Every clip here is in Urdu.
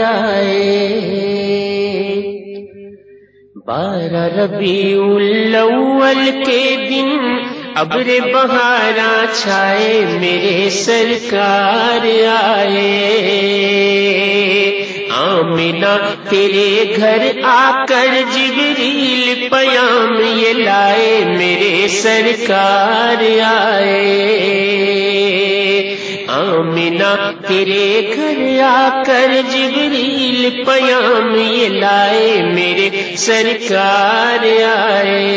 آئے بارہ ربیع الاول کے دن ابر بہارا چھائے میرے سرکار آئے۔ آمنا تیرے گھر آ کر جبریل پیام یہ لائے میرے سرکار آئے۔ آمنا تیرے گھر آ کر جبریل پیام یہ لائے میرے سرکار آئے۔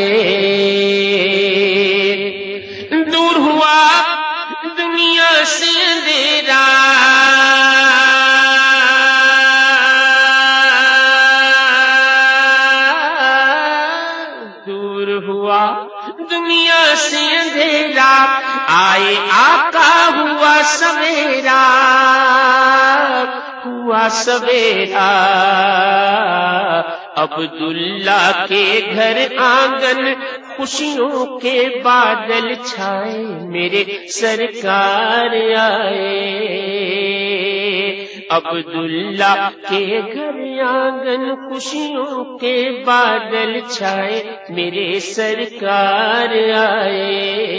دور ہوا دنیا سے اندھیرا۔ دور ہوا دنیا سے اندھیرا، آئے آقا ہوا سویرا ہوا سویرا۔ عبداللہ کے گھر آنگن خوشیوں کے بادل چھائے، میرے سرکار آئے۔ عبداللہ کے گھر آنگن خوشیوں کے بادل چھائے، میرے سرکار آئے۔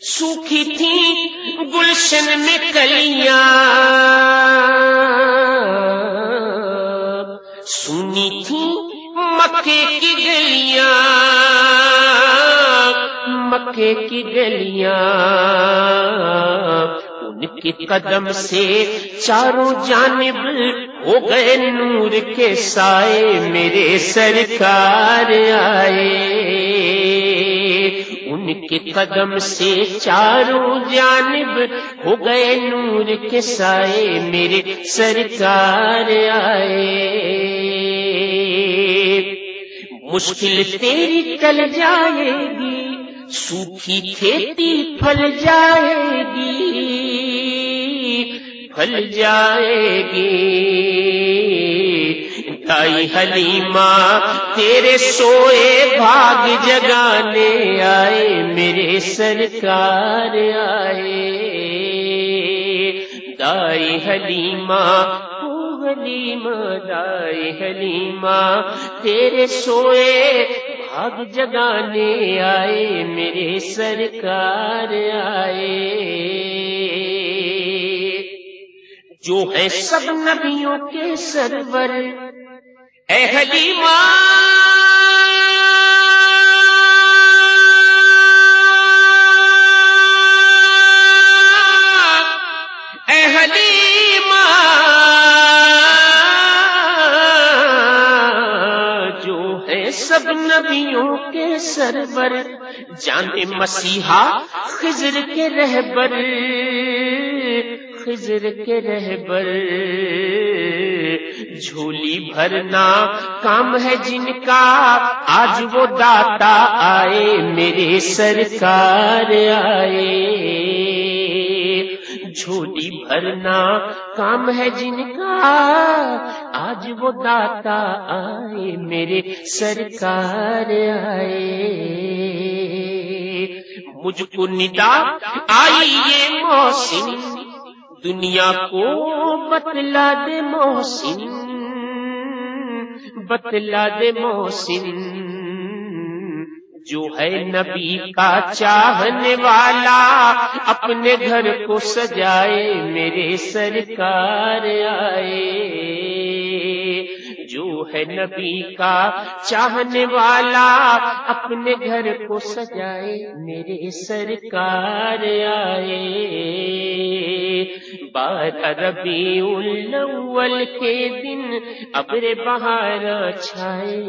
سوکھی تھی گلشن میں کلیاں۔ سنی تھی مکے کی گلیاں۔ مکے کی گلیاں۔ ان کے قدم سے چاروں جانب ہو گئے نور کے سائے میرے سرکار آئے۔ ان کے قدم سے چاروں جانب ہو گئے نور کے سائے میرے سرکار آئے۔ مشکل تیری کل جائے گی، سوکھی کھیتی پھل جائے گی۔ پھل جائے گی تائی حلیمہ تیرے سوئے بھاگ جگانے آئے میرے سرکار آئے دائی حلیمہ حلیمہ دائی حلیمہ تیرے سوئے بھاگ جگانے آئے میرے سرکار آئے جو ہے سب نبیوں کے سرور۔ اے حلیمہ۔ اے حلیمہ۔ جو ہے سب نبیوں کے سرور۔ جانے مسیحا خضر کے رہبر۔ خضر کے رہبر جھولی بھرنا کام ہے جن کا۔ آج وہ داتا آئے، میرے سرکار آئے۔ جھولی بھرنا کام ہے جن کا۔ آج وہ داتا آئے، میرے سرکار آئے۔ مجھ کو ندا آئی یہ موسم دنیا کو بتلا دے محسن، بتلا دے محسن۔ جو ہے نبی کا چاہنے والا اپنے گھر کو سجائے، میرے سرکار آئے۔ جو ہے نبی کا چاہنے والا اپنے گھر کو سجائے، میرے سرکار آئے۔ بارہ ربی الاول کے دن ابر بہار چھائے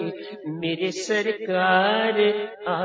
میرے سرکار آ